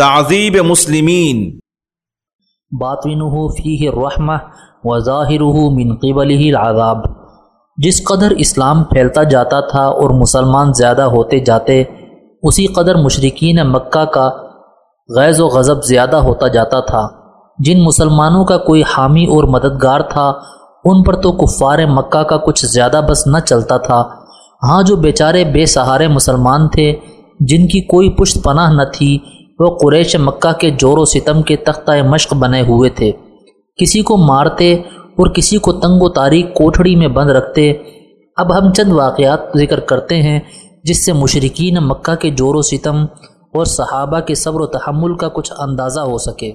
تعذیب مسلمین۔ باطنہ فیہ رحمہ و ظاہر من قبلہ العذاب۔ جس قدر اسلام پھیلتا جاتا تھا اور مسلمان زیادہ ہوتے جاتے، اسی قدر مشرقین مکہ کا غیظ و غضب زیادہ ہوتا جاتا تھا۔ جن مسلمانوں کا کوئی حامی اور مددگار تھا، ان پر تو کفار مکہ کا کچھ زیادہ بس نہ چلتا تھا۔ ہاں جو بیچارے بے سہارے مسلمان تھے، جن کی کوئی پشت پناہ نہ تھی وہ قریش مکہ کے جور و ستم کے تختہ مشق بنے ہوئے تھے۔ کسی کو مارتے اور کسی کو تنگ و تاریخ کوٹھڑی میں بند رکھتے۔ اب ہم چند واقعات ذکر کرتے ہیں جس سے مشرقین مکہ کے جور و ستم اور صحابہ کے صبر و تحمل کا کچھ اندازہ ہو سکے۔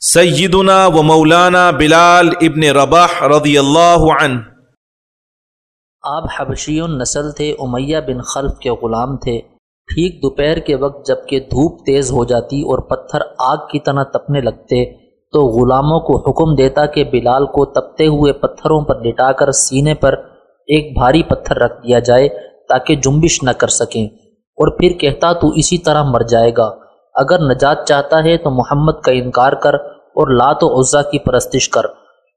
سیدنا و مولانا بلال ابن رباح رضی اللہ عنہ۔ آپ حبشی نسل تھے امیہ بن خلف کے غلام تھے۔ ٹھیک دوپہر کے وقت جبکہ دھوپ تیز ہو جاتی اور پتھر آگ کی طرح تپنے لگتے، تو غلاموں کو حکم دیتا کہ بلال کو تپتے ہوئے پتھروں پر لٹا کر سینے پر ایک بھاری پتھر رکھ دیا جائے تاکہ جنبش نہ کر سکیں۔ اور پھر کہتا، تو اسی طرح مر جائے گا۔ اگر نجات چاہتا ہے تو محمد کا انکار کر اور لات و عزا کی پرستش کر۔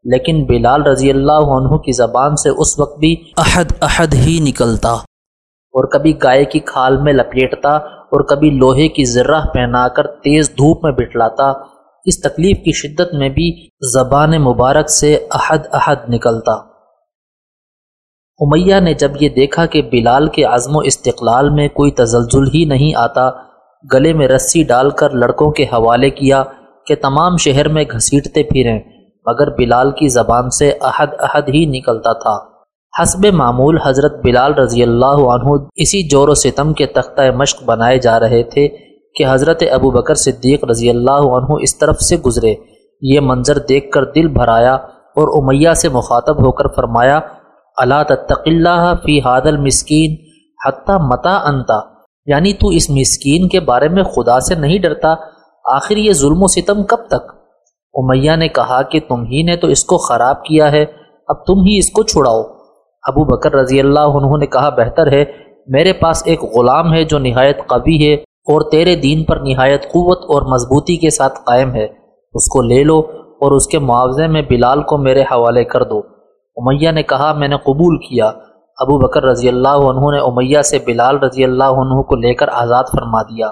لیکن بلال رضی اللہ عنہ کی زبان سے اس وقت بھی احد احد ہی نکلتا۔ اور کبھی گائے کی کھال میں لپیٹتا اور کبھی لوہے کی ذرہ پہنا کر تیز دھوپ میں بٹلاتا۔ اس تکلیف کی شدت میں بھی زبان مبارک سے احد احد نکلتا۔ امیہ نے جب یہ دیکھا کہ بلال کے عزم و استقلال میں کوئی تزلزل ہی نہیں آتا، گلے میں رسی ڈال کر لڑکوں کے حوالے کیا کہ تمام شہر میں گھسیٹتے پھریں، مگر بلال کی زبان سے عہد عہد ہی نکلتا تھا۔ حسب معمول حضرت بلال رضی اللہ عنہ اسی جور و ستم کے تختہ مشق بنائے جا رہے تھے کہ حضرت ابو بکر صدیق رضی اللہ عنہ اس طرف سے گزرے۔ یہ منظر دیکھ کر دل بھرایا اور امیہ سے مخاطب ہو کر فرمایا اللہ تتق اللہ فی حاد المسکین حتیٰ متا انتا یعنی تو اس مسکین کے بارے میں خدا سے نہیں ڈرتا، آخر یہ ظلم و ستم کب تک؟ امیہ نے کہا کہ تم ہی نے تو اس کو خراب کیا ہے، اب تم ہی اس کو چھڑاؤ۔ ابو بکر رضی اللہ عنہ نے کہا، بہتر ہے، میرے پاس ایک غلام ہے جو نہایت قوی ہے اور تیرے دین پر نہایت قوت اور مضبوطی کے ساتھ قائم ہے۔ اس کو لے لو اور اس کے معاوضے میں بلال کو میرے حوالے کر دو۔ امیہ نے کہا، میں نے قبول کیا۔ ابو بکر رضی اللہ عنہ نے امیہ سے بلال رضی اللہ عنہ کو لے کر آزاد فرما دیا۔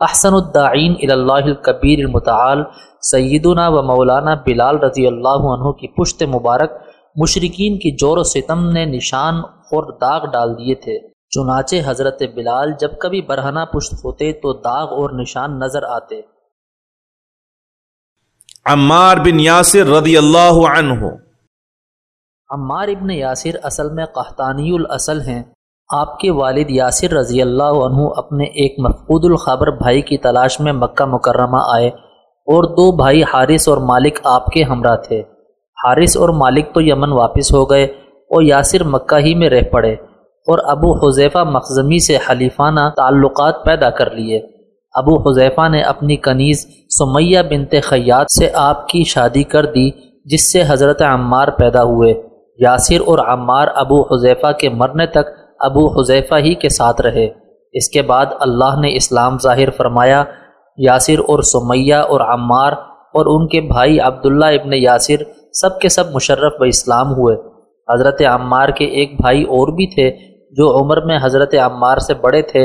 احسن الدعین اللہ الکبیر المتعال، سیدنا و مولانا بلال رضی اللہ عنہ کی پشت مبارک مشرقین کی جور و ستم نے نشان اور داغ ڈال دیے تھے۔ چنانچہ حضرت بلال جب کبھی برہنہ پشت ہوتے تو داغ اور نشان نظر آتے۔ عمار بن یاسر رضی اللہ عنہ۔ عمار ابن یاسر اصل میں قحطانی الاصل ہیں۔ آپ کے والد یاسر رضی اللہ عنہ اپنے ایک مفقود الخبر بھائی کی تلاش میں مکہ مکرمہ آئے اور دو بھائی حارث اور مالک آپ کے ہمراہ تھے۔ حارث اور مالک تو یمن واپس ہو گئے اور یاسر مکہ ہی میں رہ پڑے اور ابو حذیفہ مخزمی سے حلیفانہ تعلقات پیدا کر لیے۔ ابو حذیفہ نے اپنی کنیز سمیہ بنت خیات سے آپ کی شادی کر دی، جس سے حضرت عمار پیدا ہوئے۔ یاسر اور عمار ابو حذیفہ کے مرنے تک ابو حذیفہ ہی کے ساتھ رہے۔ اس کے بعد اللہ نے اسلام ظاہر فرمایا۔ یاسر اور سمیہ اور عمار اور ان کے بھائی عبداللہ ابن یاسر سب کے سب مشرف و اسلام ہوئے۔ حضرت عمار کے ایک بھائی اور بھی تھے جو عمر میں حضرت عمار سے بڑے تھے۔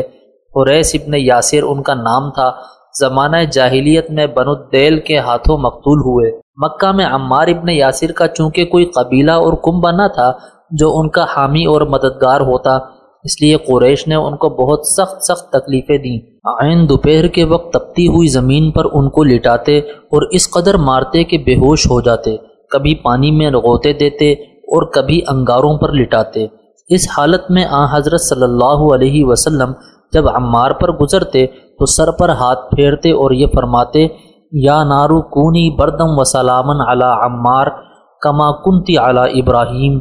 حریث ابن یاسر ان کا نام تھا۔ زمانہ جاہلیت میں بن الدیل کے ہاتھوں مقتول ہوئے۔ مکہ میں عمار ابن یاسر کا چونکہ کوئی قبیلہ اور کنبہ نہ تھا، جو ان کا حامی اور مددگار ہوتا۔ اس لیے قریش نے ان کو بہت سخت سخت تکلیفیں دیں۔ آئین دوپہر کے وقت تپتی ہوئی زمین پر ان کو لٹاتے اور اس قدر مارتے کہ بے ہوش ہو جاتے۔ کبھی پانی میں رغوتے دیتے اور کبھی انگاروں پر لٹاتے۔ اس حالت میں آ حضرت صلی اللہ علیہ وسلم جب عمار پر گزرتے تو سر پر ہاتھ پھیرتے اور یہ فرماتے، یا نارو کونی بردم و سلامن علی عمار کما کنتی علی ابراہیم.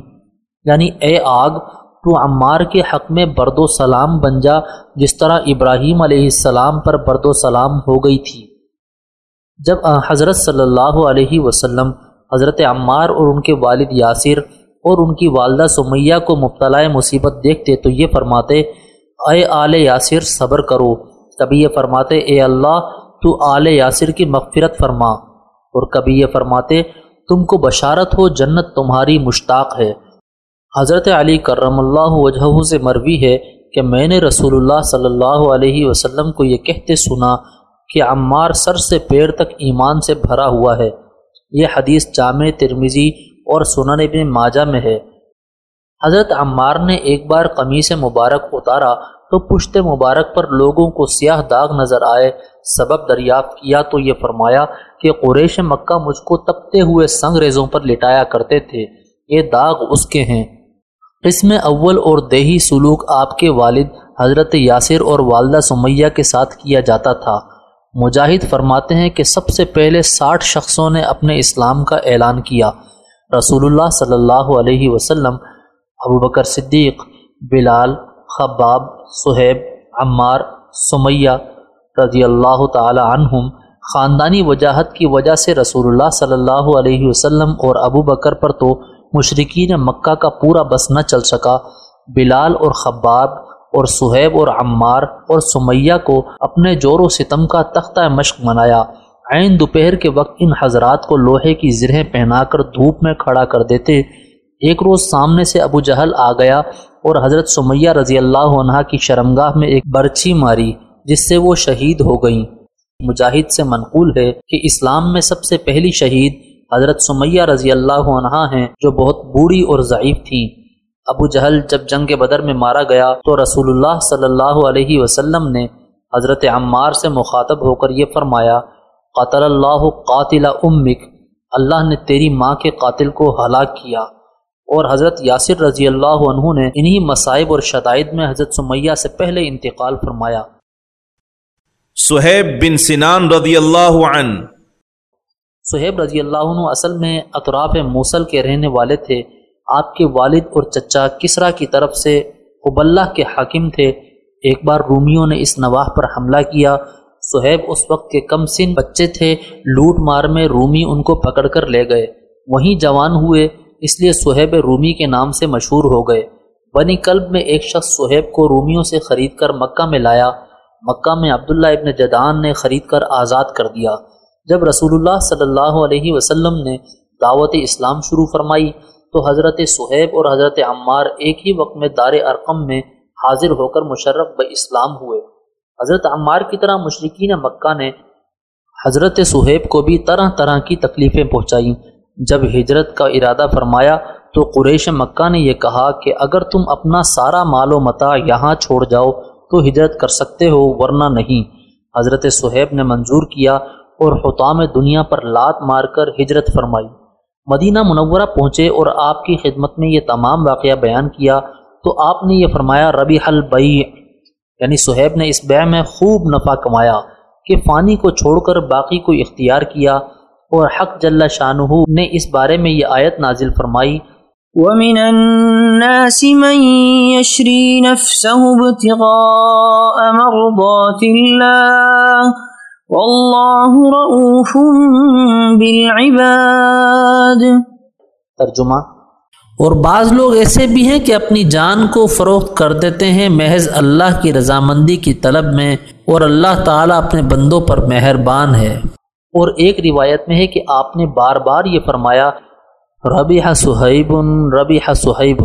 یعنی اے آگ، تو عمار کے حق میں برد و سلام بن جا، جس طرح ابراہیم علیہ السلام پر برد و سلام ہو گئی تھی۔ جب حضرت صلی اللہ علیہ وسلم حضرت عمار اور ان کے والد یاسر اور ان کی والدہ سمیہ کو مبتلا مصیبت دیکھتے تو یہ فرماتے، اے آل یاسر صبر کرو۔ کبھی یہ فرماتے، اے اللہ، تو آل یاسر کی مغفرت فرما۔ اور کبھی یہ فرماتے، تم کو بشارت ہو، جنت تمہاری مشتاق ہے۔ حضرت علی کرم اللہ وجہ سے مروی ہے کہ میں نے رسول اللہ صلی اللہ علیہ وسلم کو یہ کہتے سنا کہ عمار سر سے پیر تک ایمان سے بھرا ہوا ہے۔ یہ حدیث جامع ترمیزی اور سنن ابن ماجہ میں ہے۔ حضرت عمار نے ایک بار قمیص مبارک اتارا تو پشت مبارک پر لوگوں کو سیاہ داغ نظر آئے۔ سبب دریافت کیا تو یہ فرمایا کہ قریش مکہ مجھ کو تپتے ہوئے سنگ ریزوں پر لٹایا کرتے تھے۔ یہ داغ اس کے ہیں۔ قسم اول اور دیہی سلوک آپ کے والد حضرت یاسر اور والدہ سمیہ کے ساتھ کیا جاتا تھا۔ مجاہد فرماتے ہیں کہ سب سے پہلے ساٹھ شخصوں نے اپنے اسلام کا اعلان کیا۔ رسول اللہ صلی اللہ علیہ وسلم، ابو بکر صدیق، بلال، خباب صہیب عمار، سمیہ رضی اللہ تعالی عنہم خاندانی وجاہت کی وجہ سے رسول اللہ صلی اللہ علیہ وسلم اور ابو بکر پر تو مشرقین مکہ کا پورا بس نہ چل سکا۔ بلال اور خباب اور صہیب اور عمار اور سمیہ کو اپنے جور و ستم کا تختہ مشق منایا۔ عین دوپہر کے وقت ان حضرات کو لوہے کی زرہیں پہنا کر دھوپ میں کھڑا کر دیتے۔ ایک روز سامنے سے ابو جہل آ گیا اور حضرت سمیہ رضی اللہ عنہ کی شرمگاہ میں ایک برچی ماری، جس سے وہ شہید ہو گئیں۔ مجاہد سے منقول ہے کہ اسلام میں سب سے پہلی شہید حضرت سمیہ رضی اللہ عنہ ہیں، جو بہت بوڑھی اور ضعیف تھیں۔ ابو جہل جب جنگ بدر میں مارا گیا تو رسول اللہ صلی اللہ علیہ وسلم نے حضرت عمار سے مخاطب ہو کر یہ فرمایا قاتل اللہ قاتل امک اللہ نے تیری ماں کے قاتل کو ہلاک کیا۔ اور حضرت یاسر رضی اللہ عنہ نے انہی مصائب اور شدائد میں حضرت سمیہ سے پہلے انتقال فرمایا۔ سہیب بن سنان رضی اللہ عنہ۔ سہیب رضی اللہ عنہ اصل میں اطراف موصل کے رہنے والے تھے۔ آپ کے والد اور چچا کسرا کی طرف سے ابلہ کے حاکم تھے۔ ایک بار رومیوں نے اس نواح پر حملہ کیا۔ سہیب اس وقت کے کم سن بچے تھے۔ لوٹ مار میں رومی ان کو پکڑ کر لے گئے۔ وہیں جوان ہوئے، اس لیے سہیب رومی کے نام سے مشہور ہو گئے۔ بنی کلب میں ایک شخص سہیب کو رومیوں سے خرید کر مکہ میں لایا۔ مکہ میں عبداللہ ابن جدان نے خرید کر آزاد کر دیا۔ جب رسول اللہ صلی اللہ علیہ وسلم نے دعوت اسلام شروع فرمائی تو حضرت صہیب اور حضرت عمار ایک ہی وقت میں دار ارقم میں حاضر ہو کر مشرف ب اسلام ہوئے۔ حضرت عمار کی طرح مشرقین مکہ نے حضرت صہیب کو بھی طرح طرح کی تکلیفیں پہنچائیں۔ جب ہجرت کا ارادہ فرمایا تو قریش مکہ نے یہ کہا کہ اگر تم اپنا سارا مال و متا یہاں چھوڑ جاؤ تو ہجرت کر سکتے ہو، ورنہ نہیں۔ حضرت صہیب نے منظور کیا اور حتام دنیا پر لات مار کر ہجرت فرمائی۔ مدینہ منورہ پہنچے اور آپ کی خدمت میں یہ تمام واقعہ بیان کیا تو آپ نے یہ فرمایا ربی حل یعنی صہیب نے اس بیع میں خوب نفع کمایا کہ فانی کو چھوڑ کر باقی کو اختیار کیا اور حق جل شاہ نے اس بارے میں یہ آیت نازل فرمائی۔ ومن الناس من يشري نفسه ابتغاء مرضات الله والله رؤوف بالعباد۔ ترجمہ۔ اور بعض لوگ ایسے بھی ہیں کہ اپنی جان کو فروخت کر دیتے ہیں محض اللہ کی رضامندی کی طلب میں اور اللہ تعالیٰ اپنے بندوں پر مہربان ہے۔ اور ایک روایت میں ہے کہ آپ نے بار بار یہ فرمایا ربی صہیب ربی صہیب۔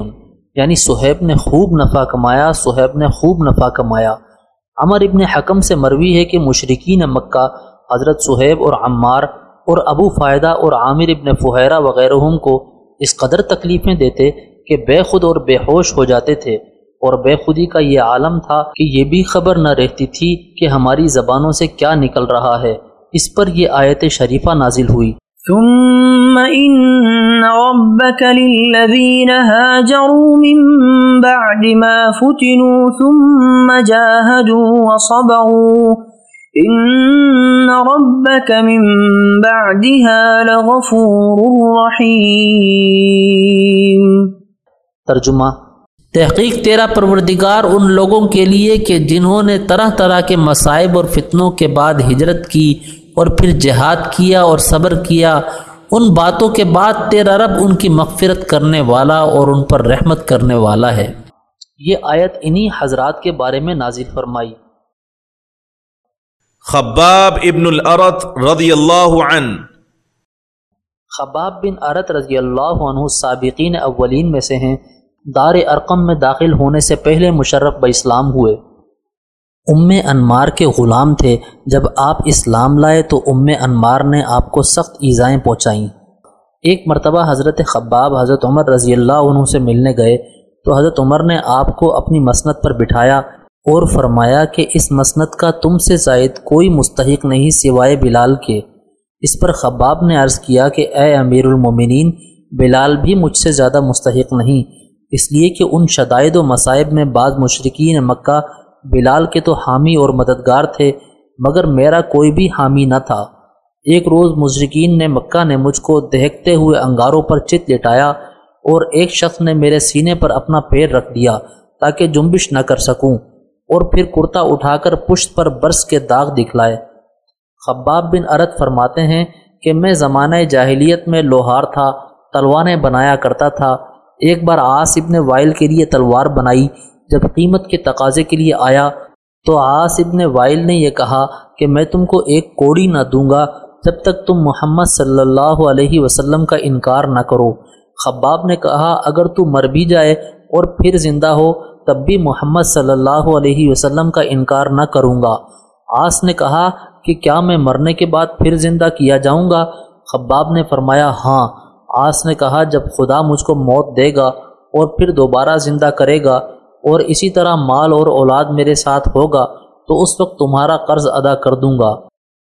یعنی صہیب نے خوب نفع کمایا صہیب نے خوب نفع کمایا۔ عمر ابن حکم سے مروی ہے کہ مشرقین مکہ، حضرت صہیب اور عمار اور ابو فائدہ اور عامر ابن فہیرہ وغیرہ کو اس قدر تکلیفیں دیتے کہ بے خود اور بے ہوش ہو جاتے تھے اور بے خودی کا یہ عالم تھا کہ یہ بھی خبر نہ رہتی تھی کہ ہماری زبانوں سے کیا نکل رہا ہے۔ اس پر یہ آیت شریفہ نازل ہوئی۔ ثم إن ربك للذين هاجروا من بعد ما فتنوا ثم جاهدوا وصبروا إن ربك من بعدها لغفور رحيم ترجمہ تحقیق تیرا پروردگار ان لوگوں کے لیے کہ جنہوں نے طرح طرح کے مصائب اور فتنوں کے بعد ہجرت کی اور پھر جہاد کیا اور صبر کیا ان باتوں کے بعد تیرا رب ان کی مغفرت کرنے والا اور ان پر رحمت کرنے والا ہے۔ یہ آیت انہی حضرات کے بارے میں نازل فرمائی۔ خباب ابن الارت رضی اللہ عنہ۔ خباب بن عرت رضی اللہ عنہ سابقین اولین میں سے ہیں۔ دار ارقم میں داخل ہونے سے پہلے مشرف ب اسلام ہوئے۔ ام انمار کے غلام تھے۔ جب آپ اسلام لائے تو ام انمار نے آپ کو سخت ایزائیں پہنچائیں۔ ایک مرتبہ حضرت خباب حضرت عمر رضی اللہ عنہ سے ملنے گئے تو حضرت عمر نے آپ کو اپنی مسنت پر بٹھایا اور فرمایا کہ اس مسنت کا تم سے زائد کوئی مستحق نہیں سوائے بلال کے۔ اس پر خباب نے عرض کیا کہ اے امیر المومنین، بلال بھی مجھ سے زیادہ مستحق نہیں، اس لیے کہ ان شدائد و مصائب میں بعض مشرقین مکہ بلال کے تو حامی اور مددگار تھے، مگر میرا کوئی بھی حامی نہ تھا۔ ایک روز مشرقین نے مکہ نے مجھ کو دہکتے ہوئے انگاروں پر چت لٹایا اور ایک شخص نے میرے سینے پر اپنا پیر رکھ دیا تاکہ جنبش نہ کر سکوں اور پھر کرتا اٹھا کر پشت پر برس کے داغ دکھلائے۔ خباب بن عرت فرماتے ہیں کہ میں زمانہ جاہلیت میں لوہار تھا تلواریں بنایا کرتا تھا۔ ایک بار آس ابن وائل کے لیے تلوار بنائی جب قیمت کے تقاضے کے لیے آیا تو آس ابن وائل نے یہ کہا کہ میں تم کو ایک کوڑی نہ دوں گا جب تک تم محمد صلی اللہ علیہ وسلم کا انکار نہ کرو۔ خباب نے کہا، اگر تو مر بھی جائے اور پھر زندہ ہو، تب بھی محمد صلی اللہ علیہ وسلم کا انکار نہ کروں گا۔ آس نے کہا کہ کیا میں مرنے کے بعد پھر زندہ کیا جاؤں گا؟ خباب نے فرمایا ہاں۔ آس نے کہا، جب خدا مجھ کو موت دے گا اور پھر دوبارہ زندہ کرے گا اور اسی طرح مال اور اولاد میرے ساتھ ہوگا، تو اس وقت تمہارا قرض ادا کر دوں گا۔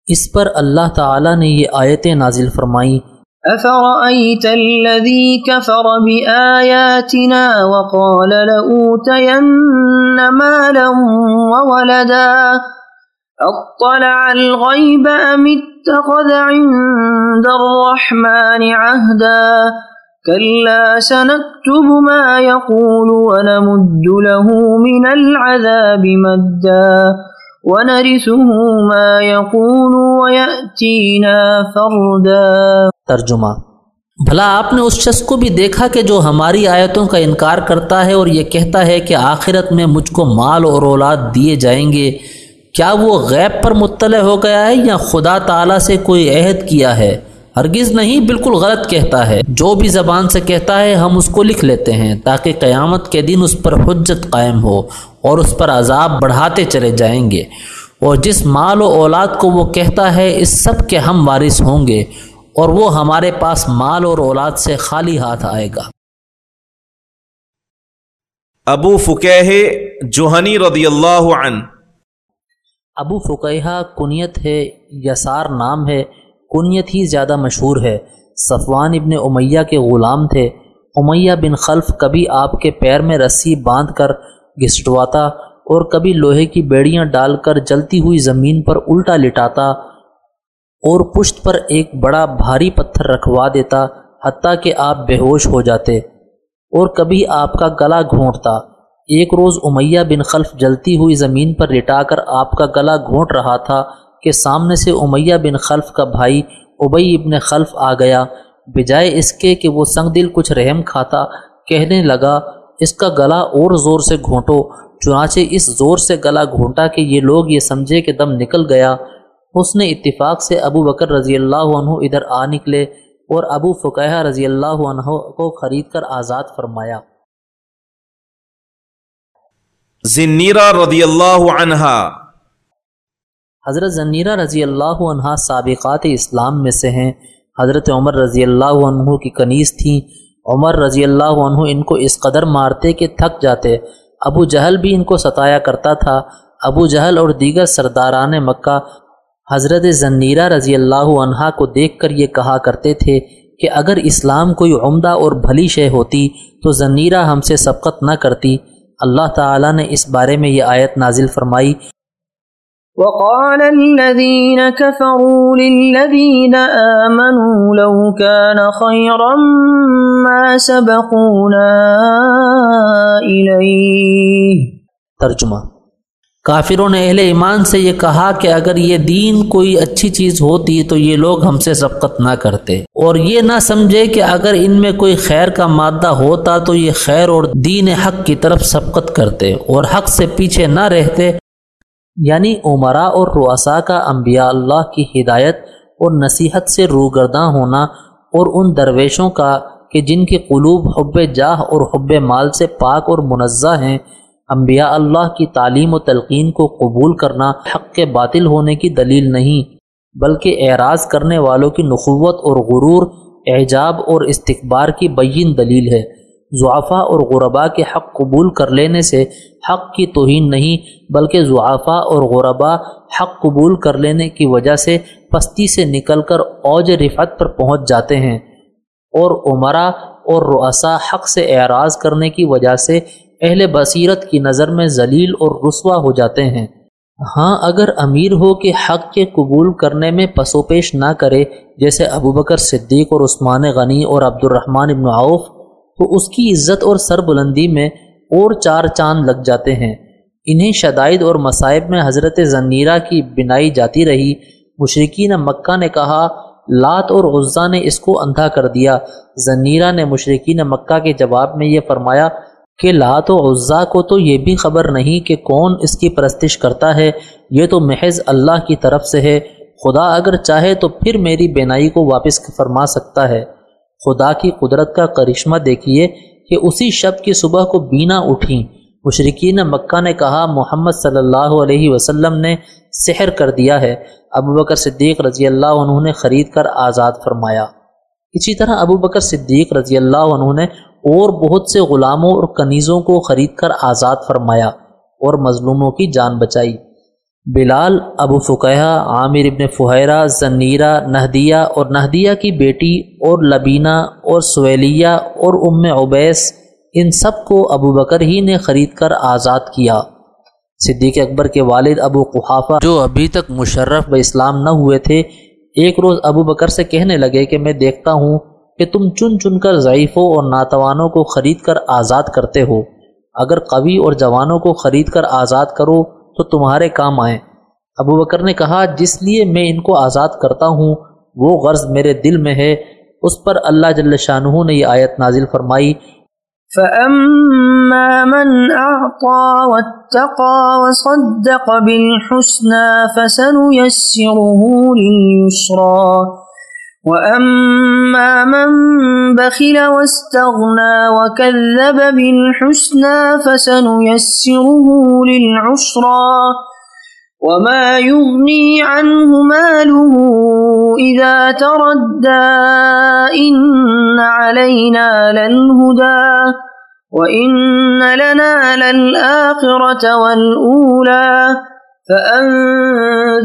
اس پر اللہ تعالی نے یہ آیتیں نازل فرمائیں۔ أفرأيت الذي كفر بآياتنا وقال لأوتين مالا وولدا؟ اطلع الغيب أم اتخذ عند الرحمن عهدا؟ كلا سنكتب ما يقول ونمد له من العذاب مدا ونرثه ما يقول ويأتينا فردا. ترجمہ بھلا آپ نے اس شخص کو بھی دیکھا کہ جو ہماری آیتوں کا انکار کرتا ہے اور یہ کہتا ہے کہ آخرت میں مجھ کو مال اور اولاد دیے جائیں گے، کیا وہ غیب پر مطلع ہو گیا ہے یا خدا تعالیٰ سے کوئی عہد کیا ہے؟ ہرگز نہیں بالکل غلط کہتا ہے۔ جو بھی زبان سے کہتا ہے ہم اس کو لکھ لیتے ہیں تاکہ قیامت کے دن اس پر حجت قائم ہو اور اس پر عذاب بڑھاتے چلے جائیں گے۔ اور جس مال و اولاد کو وہ کہتا ہے اس سب کے ہم وارث ہوں گے اور وہ ہمارے پاس مال اور اولاد سے خالی ہاتھ آئے گا۔ ابو فکہ جوہنی رضی اللہ عنہ۔ ابو فقیہ کنیت ہے یسار نام ہے۔ کنیت ہی زیادہ مشہور ہے۔ صفوان ابن امیہ کے غلام تھے۔ امیہ بن خلف کبھی آپ کے پیر میں رسی باندھ کر گھسٹواتا اور کبھی لوہے کی بیڑیاں ڈال کر جلتی ہوئی زمین پر الٹا لٹاتا اور پشت پر ایک بڑا بھاری پتھر رکھوا دیتا حتیٰ کہ آپ بے ہوش ہو جاتے اور کبھی آپ کا گلا گھونٹتا۔ ایک روز امیہ بن خلف جلتی ہوئی زمین پر لٹا کر آپ کا گلا گھونٹ رہا تھا۔ کہ سامنے سے امیہ بن خلف کا بھائی ابئی ابن خلف آ گیا۔ بجائے اس کے کہ وہ سنگ دل کچھ رحم کھاتا، کہنے لگا، اس کا گلا اور زور سے گھونٹو، چنانچہ اس زور سے گلا گھونٹا کہ یہ لوگ یہ سمجھے کہ دم نکل گیا۔ اس نے اتفاق سے ابو بکر رضی اللہ عنہ ادھر آ نکلے اور ابو فقہ رضی اللہ عنہ کو خرید کر آزاد فرمایا۔ زنیرہ رضی اللہ عنہ حضرت زنیرہ رضی اللہ عنہ سابقات اسلام میں سے ہیں۔ حضرت عمر رضی اللہ عنہ کی کنیز تھیں۔ عمر رضی اللہ عنہ ان کو اس قدر مارتے کہ تھک جاتے۔ ابو جہل بھی ان کو ستایا کرتا تھا۔ ابو جہل اور دیگر سرداران مکہ حضرت زنیرہ رضی اللہ عنہ کو دیکھ کر یہ کہا کرتے تھے کہ اگر اسلام کوئی عمدہ اور بھلی شے ہوتی تو زنیرہ ہم سے سبقت نہ کرتی۔ اللہ تعالیٰ نے اس بارے میں یہ آیت نازل فرمائی۔ وقال الذين كفروا للذين آمنوا لو كان خيرا ما سبقونا إليه. ترجمہ کافروں نے اہل ایمان سے یہ کہا کہ اگر یہ دین کوئی اچھی چیز ہوتی تو یہ لوگ ہم سے سبقت نہ کرتے اور یہ نہ سمجھے کہ اگر ان میں کوئی خیر کا مادہ ہوتا تو یہ خیر اور دین حق کی طرف سبقت کرتے اور حق سے پیچھے نہ رہتے یعنی عمرہ اور رؤسا کا انبیاء اللہ کی ہدایت اور نصیحت سے روگرداں ہونا اور ان درویشوں کا کہ جن کے قلوب حب جاہ اور حب مال سے پاک اور منزہ ہیں، انبیاء اللہ کی تعلیم و تلقین کو قبول کرنا حق کے باطل ہونے کی دلیل نہیں، بلکہ اعراض کرنے والوں کی نخوت اور غرور، اعجاب اور استقبار کی بین دلیل ہے۔ ضعفہ اور غربا کے حق قبول کر لینے سے حق کی توہین نہیں، بلکہ ضعفہ اور غربا حق قبول کر لینے کی وجہ سے پستی سے نکل کر اوج رفعت پر پہنچ جاتے ہیں۔ اور عمرہ اور رؤسا حق سے اعراض کرنے کی وجہ سے اہل بصیرت کی نظر میں ذلیل اور رسوا ہو جاتے ہیں۔ ہاں اگر امیر ہو کہ حق کے قبول کرنے میں پسو پیش نہ کرے، جیسے ابو بکر صدیق اور عثمان غنی اور عبد الرحمن ابن عوف تو اس کی عزت اور سر بلندی میں اور چار چاند لگ جاتے ہیں۔ انہیں شدائد اور مصائب میں حضرت ضنیرہ کی بنائی جاتی رہی۔ مشرقین مکہ نے کہا، لات اور غزہ نے اس کو اندھا کر دیا۔ ضنیرہ نے مشرقین مکہ کے جواب میں یہ فرمایا کہ لات و عزا کو تو یہ بھی خبر نہیں کہ کون اس کی پرستش کرتا ہے، یہ تو محض اللہ کی طرف سے ہے۔ خدا اگر چاہے تو پھر میری بینائی کو واپس فرما سکتا ہے۔ خدا کی قدرت کا کرشمہ دیکھیے کہ اسی شب کی صبح کو بینا اٹھیں۔ مشرقین مکہ نے کہا، محمد صلی اللہ علیہ وسلم نے سحر کر دیا ہے۔ ابو بکر صدیق رضی اللہ عنہ نے خرید کر آزاد فرمایا۔ اسی طرح ابو بکر صدیق رضی اللہ عنہ نے اور بہت سے غلاموں اور کنیزوں کو خرید کر آزاد فرمایا اور مظلوموں کی جان بچائی۔ بلال، ابو فقہ عامر ابن فہیرہ ضنیرہ نہدیہ اور نہدیہ کی بیٹی اور لبینہ اور سویلیہ اور ام عبیس، ان سب کو ابو بکر ہی نے خرید کر آزاد کیا۔ صدیق اکبر کے والد ابو قحافہ، جو ابھی تک مشرف ب اسلام نہ ہوئے تھے، ایک روز ابو بکر سے کہنے لگے کہ میں دیکھتا ہوں کہ تم چن چن کر ضعیفوں اور ناتوانوں کو خرید کر آزاد کرتے ہو۔ اگر قوی اور جوانوں کو خرید کر آزاد کرو تو تمہارے کام آئیں۔ ابو بکر نے کہا، جس لیے میں ان کو آزاد کرتا ہوں، وہ غرض میرے دل میں ہے۔ اس پر اللہ جل شاہ نے یہ آیت نازل فرمائی۔ فَأَمَّا مَنْ أَعْطَى وَاتَّقَى وَصَدَّقَ بِالْحُسْنَى فَسَنُيَسِّرُهُ لِلْيُسْرَى۔ وَأَمَّا مَن بَخِلَ وَاسْتَغْنَى وَكَذَّبَ بِالْحُسْنَى فَسَنُيَسِّرُهُ لِلْعُسْرَى وَمَا يُغْنِي عَنْهُ مَالُهُ إِذَا تَرَدَّى إِنَّ عَلَيْنَا لَلْهُدَى وَإِنَّ لَنَا لَلْآخِرَةَ وَالْأُولَى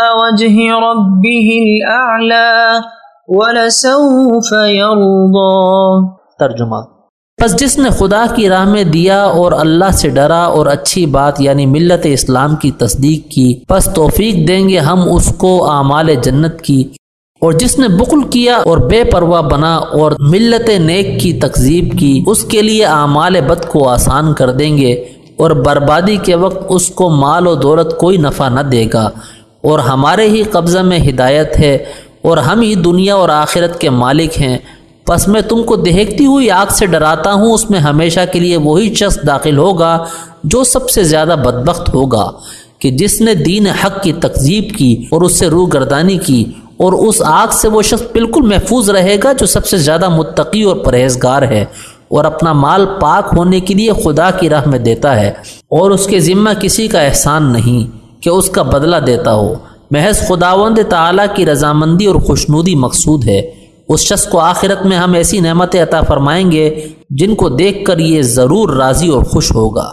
وجه ربه الأعلى ولسوف يرضى. ترجمہ پس جس نے خدا کی راہ میں دیا اور اللہ سے ڈرا اور اچھی بات یعنی ملت اسلام کی تصدیق کی پس توفیق دیں گے ہم اس کو اعمال جنت کی۔ اور جس نے بقل کیا اور بے پرواہ بنا اور ملت نیک کی تقزیب کی اس کے لیے اعمال بد کو آسان کر دیں گے اور بربادی کے وقت اس کو مال و دولت کوئی نفع نہ دے گا۔ اور ہمارے ہی قبضہ میں ہدایت ہے اور ہم ہی دنیا اور آخرت کے مالک ہیں۔ پس میں تم کو دیکھتی ہوئی آگ سے ڈراتا ہوں، اس میں ہمیشہ کے لیے وہی شخص داخل ہوگا جو سب سے زیادہ بدبخت ہوگا، کہ جس نے دین حق کی تقزیب کی اور اس سے روح گردانی کی اور اس آگ سے وہ شخص بالکل محفوظ رہے گا جو سب سے زیادہ متقی اور پرہیزگار ہے اور اپنا مال پاک ہونے کے لیے خدا کی راہ میں دیتا ہے اور اس کے ذمہ کسی کا احسان نہیں۔ کہ اس کا بدلہ دیتا ہو۔ محض خداوند تعالیٰ کی رضامندی اور خوشنودی مقصود ہے۔ اس شخص کو آخرت میں ہم ایسی نعمتیں عطا فرمائیں گے جن کو دیکھ کر یہ ضرور راضی اور خوش ہوگا۔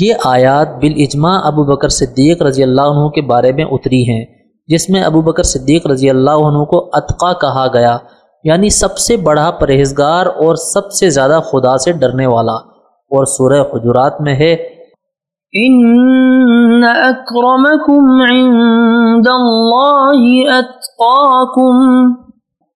یہ آیات بالاجماع ابو بکر صدیق رضی اللہ عنہ کے بارے میں اتری ہیں، جس میں ابو بکر صدیق رضی اللہ عنہ کو اتقا کہا گیا یعنی سب سے بڑا پرہیزگار اور سب سے زیادہ خدا سے ڈرنے والا۔ اور سورہ حجرات میں ہے، ان أكرمكم عند الله أتقاكم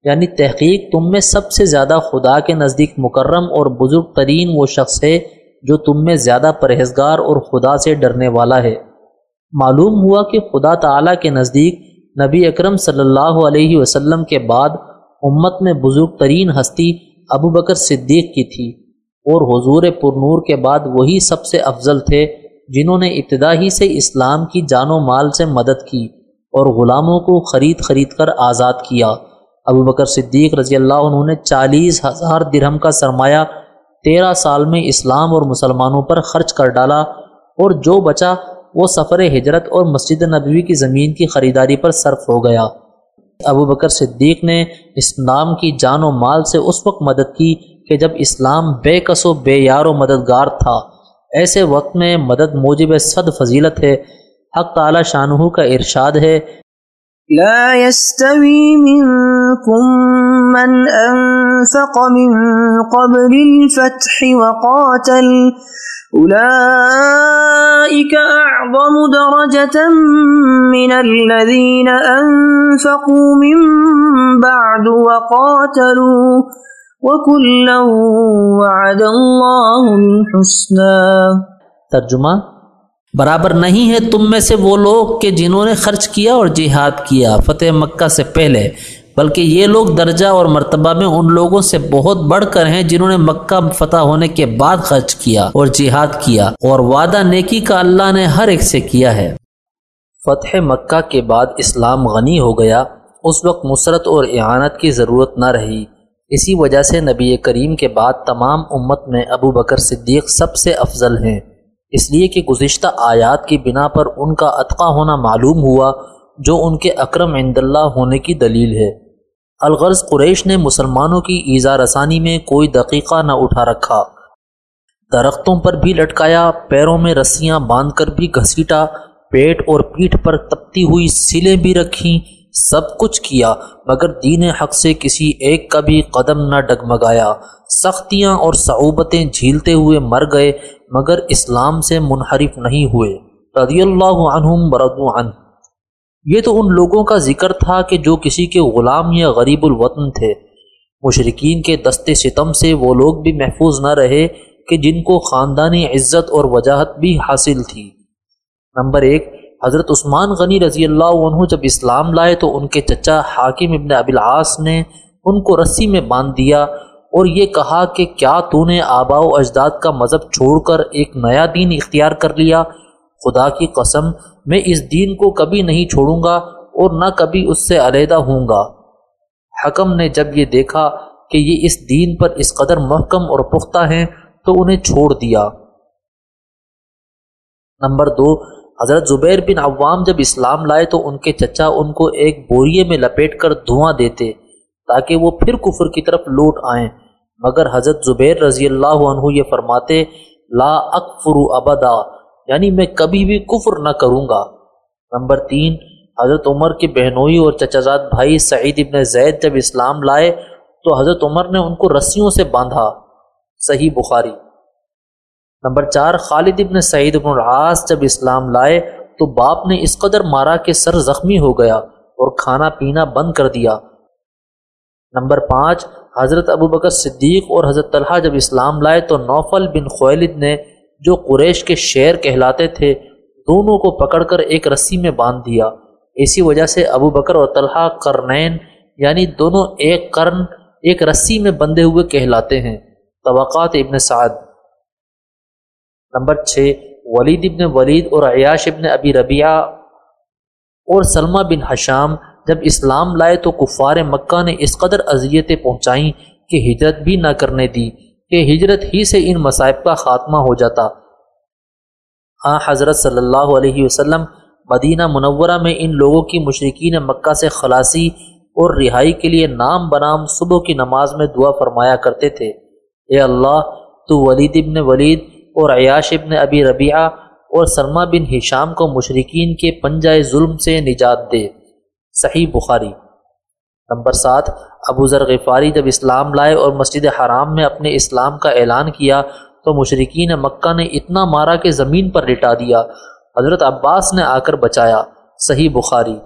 یعنی تحقیق تم میں سب سے زیادہ خدا کے نزدیک مکرم اور بزرگ ترین وہ شخص ہے جو تم میں زیادہ پرہیزگار اور خدا سے ڈرنے والا ہے۔ معلوم ہوا کہ خدا تعالیٰ کے نزدیک نبی اکرم صلی اللہ علیہ وسلم کے بعد امت میں بزرگ ترین ہستی ابو بکر صدیق کی تھی اور حضور پرنور کے بعد وہی سب سے افضل تھے جنہوں نے ابتدا ہی سے اسلام کی جان و مال سے مدد کی اور غلاموں کو خرید خرید کر آزاد کیا۔ ابو بکر صدیق رضی اللہ عنہ نے چالیس ہزار درہم کا سرمایہ تیرہ سال میں اسلام اور مسلمانوں پر خرچ کر ڈالا اور جو بچا وہ سفر ہجرت اور مسجد نبوی کی زمین کی خریداری پر صرف ہو گیا۔ ابو بکر صدیق نے اسلام کی جان و مال سے اس وقت مدد کی کہ جب اسلام بے کس و بے یار و مددگار تھا۔ ایسے وقت میں مدد موجب صد فضیلت ہے، حق تعالی شاہ کا ارشاد ہے۔ لا يستوي منكم من أنفق من قبل الفتح وقاتل أولئك أعظم درجة من الذين أنفقوا من بعد وقاتلوا۔ وكلا وعد الله الحسنى۔ ترجمہ، برابر نہیں ہے تم میں سے وہ لوگ کہ جنہوں نے خرچ کیا اور جہاد کیا فتح مکہ سے پہلے، بلکہ یہ لوگ درجہ اور مرتبہ میں ان لوگوں سے بہت بڑھ کر ہیں جنہوں نے مکہ فتح ہونے کے بعد خرچ کیا اور جہاد کیا اور وعدہ نیکی کا اللہ نے ہر ایک سے کیا ہے۔ فتح مکہ کے بعد اسلام غنی ہو گیا، اس وقت مسرت اور اعانت کی ضرورت نہ رہی۔ اسی وجہ سے نبی کریم کے بعد تمام امت میں ابو بکر صدیق سب سے افضل ہیں۔ اس لیے کہ گزشتہ آیات کی بنا پر ان کا اتقا ہونا معلوم ہوا، جو ان کے اکرم عند اللہ ہونے کی دلیل ہے۔ الغرض قریش نے مسلمانوں کی ایزا رسانی میں کوئی دقیقہ نہ اٹھا رکھا۔ درختوں پر بھی لٹکایا، پیروں میں رسیاں باندھ کر بھی گھسیٹا، پیٹ اور پیٹھ پر تپتی ہوئی سلیں بھی رکھیں۔ سب کچھ کیا، مگر دین حق سے کسی ایک کا بھی قدم نہ ڈگمگایا۔ سختیاں اور صعوبتیں جھیلتے ہوئے مر گئے، مگر اسلام سے منحرف نہیں ہوئے۔ رضی اللہ عنہم بردو عنہ یہ تو ان لوگوں کا ذکر تھا کہ جو کسی کے غلام یا غریب الوطن تھے۔ مشرقین کے دستے ستم سے وہ لوگ بھی محفوظ نہ رہے کہ جن کو خاندانی عزت اور وجاہت بھی حاصل تھی۔ نمبر ایک حضرت عثمان غنی رضی اللہ عنہ جب اسلام لائے تو ان کے چچا حاکم ابن ابیالعاص نے ان کو رسی میں باندھ دیا اور یہ کہا کہ کیا تو نے آبا و اجداد کا مذہب چھوڑ کر ایک نیا دین اختیار کر لیا؟ خدا کی قسم، میں اس دین کو کبھی نہیں چھوڑوں گا اور نہ کبھی اس سے علیحدہ ہوں گا۔ حکم نے جب یہ دیکھا کہ یہ اس دین پر اس قدر محکم اور پختہ ہیں تو انہیں چھوڑ دیا۔ نمبر دو حضرت زبیر بن عوام جب اسلام لائے تو ان کے چچا ان کو ایک بوریے میں لپیٹ کر دھواں دیتے تاکہ وہ پھر کفر کی طرف لوٹ آئیں۔ مگر حضرت زبیر رضی اللہ عنہ یہ فرماتے، لا اکفر ابدا یعنی میں کبھی بھی کفر نہ کروں گا۔ نمبر تین، حضرت عمر کے بہنوئی اور چچازاد بھائی سعید ابن زید جب اسلام لائے تو حضرت عمر نے ان کو رسیوں سے باندھا۔ صحیح بخاری۔ نمبر چار، خالد ابن سعید ابن العاص جب اسلام لائے تو باپ نے اس قدر مارا کہ سر زخمی ہو گیا اور کھانا پینا بند کر دیا۔ نمبر پانچ، حضرت ابو بکر صدیق اور حضرت طلحہ جب اسلام لائے تو نوفل بن خویلد نے جو قریش کے شعر کہلاتے تھے، دونوں کو پکڑ کر ایک رسی میں باندھ دیا۔ اسی وجہ سے ابو بکر اور طلحہ کرنین یعنی دونوں ایک کرن ایک رسی میں بندھے ہوئے کہلاتے ہیں۔ توقعات ابن سعد۔ نمبر چھ، ولید ابن ولید اور عیاش ابن ابی ربیعہ اور سلمہ بن حشام جب اسلام لائے تو کفار مکہ نے اس قدر اذیتیں پہنچائیں کہ ہجرت بھی نہ کرنے دی کہ ہجرت ہی سے ان مصائب کا خاتمہ ہو جاتا۔ آ حضرت صلی اللہ علیہ وسلم مدینہ منورہ میں ان لوگوں کی مشرقین مکہ سے خلاصی اور رہائی کے لیے نام بنام صبح کی نماز میں دعا فرمایا کرتے تھے۔ اے اللہ، تو ولید ابن ولید اور عیاش ابن ابی ربیعہ اور سلمہ بن ہشام کو مشرقین کے پنجائے ظلم سے نجات دے۔ صحیح بخاری۔ نمبر سات، ابو ذر غفاری جب اسلام لائے اور مسجد حرام میں اپنے اسلام کا اعلان کیا تو مشرقین مکہ نے اتنا مارا کہ زمین پر لٹا دیا۔ حضرت عباس نے آ کر بچایا۔ صحیح بخاری۔